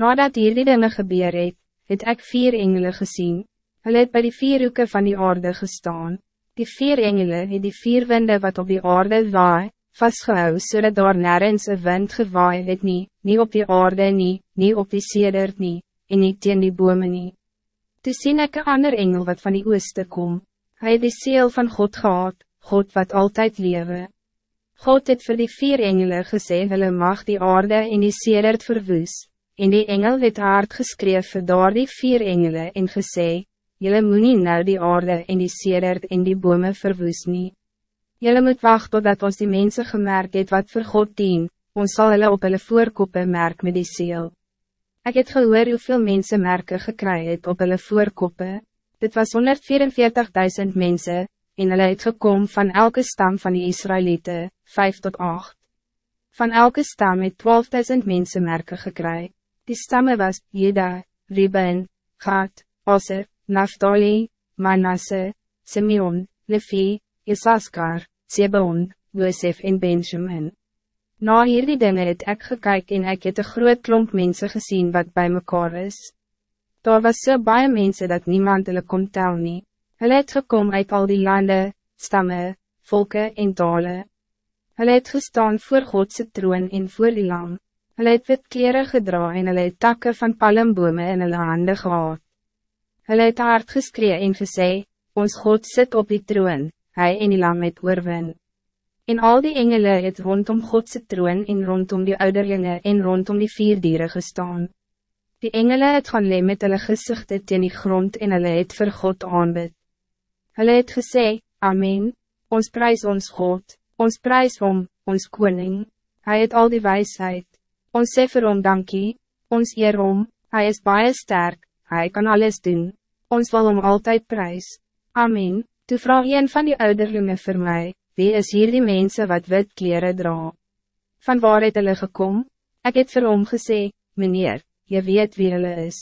Nadat hierdie dinge gebeur het, het ek vier engelen gezien. Hulle het by die vier hoeke van die aarde gestaan. Die vier engelen het die vier winde wat op die aarde waai, vastgehou so dat daar nergens een wind gewaai het nie, nie op die aarde nie, nie op die sedert nie, en nie teen die bome nie. Toe sien ek een ander engel wat van die ooste kom. Hij het die seel van God gehad, God wat altijd lewe. God het voor die vier engelen gesê, hulle mag die aarde en die sedert verwoes, en die engel het hard geskreef vir daar die vier engelen en gesê, Julle moet nie nou die aarde en die sedert en die bome verwoes nie. Julle moet wachten totdat ons die mensen gemerkt het wat voor God dien, ons zal hulle op hulle voorkoppe merk met die seel. Ik het gehoor hoeveel mensen merken gekry het op hulle voorkoppe. Dit was 144.000 mensen, en hulle het gekom van elke stam van die Israëlieten, 5 tot 8. Van elke stam het 12.000 mensen merken gekry. Die stammen was Jeda, Reuben, Gad, Aser, Naphtali, Manasse, Simeon, Levi, Isaskar, Zebon, Josef en Benjamin. Na hierdie dinge het ek gekyk en ek het een groot klomp mensen gezien wat bij mekaar is. Daar was so baie mense dat niemand hulle kon tel nie. Hulle het gekom uit al die landen, stammen, volken en talen. Hulle het gestaan voor Godse troon en voor die lam. Hulle het wit kleren gedra en hulle het takke van palmbome in hulle hande gehad. Hulle het hard geskree en gesê, ons God zit op die troon, hij en die lam het oorwin. En al die engelen het rondom Godse troon en rondom die ouderlinge en rondom die vier dieren gestaan. Die engelen het gaan lee met hulle gezichte teen die grond en hulle het vir God aanbid. Hulle het gesê, Amen, ons prijs ons God, ons prijs om, ons koning, hij het al die wijsheid, ons sê vir hom dankie, ons eer om, hy is baie sterk, hij kan alles doen, ons wil om altijd prijs. Amen, toe vraag een van die ouderlinge vir my, wie is hier die mense wat wit kleren dra? Van waar het hulle gekom? Ek het vir hom gesê, meneer, je weet wie hulle is.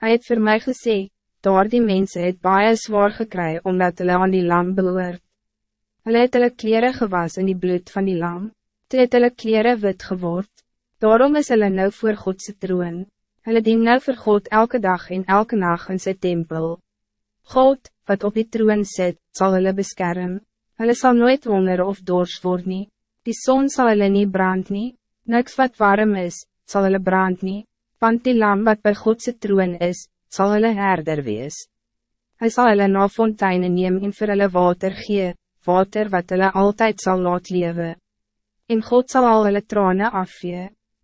Hij het voor mij gesê, daar die mense het baie zwaar gekry, omdat hulle aan die lam behoort. Hulle het hulle kleren gewas in die bloed van die lam, toe het hulle kleren wit geword, daarom is hulle nou voor Godse troon. Hulle dien nou voor God elke dag en elke nacht in sy tempel. God, wat op die troon zit, zal hulle beschermen. Hulle zal nooit honger of dors word nie. Die zon zal hulle niet brand nie. Niks wat warm is, zal hulle brand nie want die lam wat bij Godse troon is, zal hulle herder wees. Hij zal hulle na fonteine neem en vir hulle water gee, water wat hulle altijd zal laat lewe. En God zal al hulle trane afvee.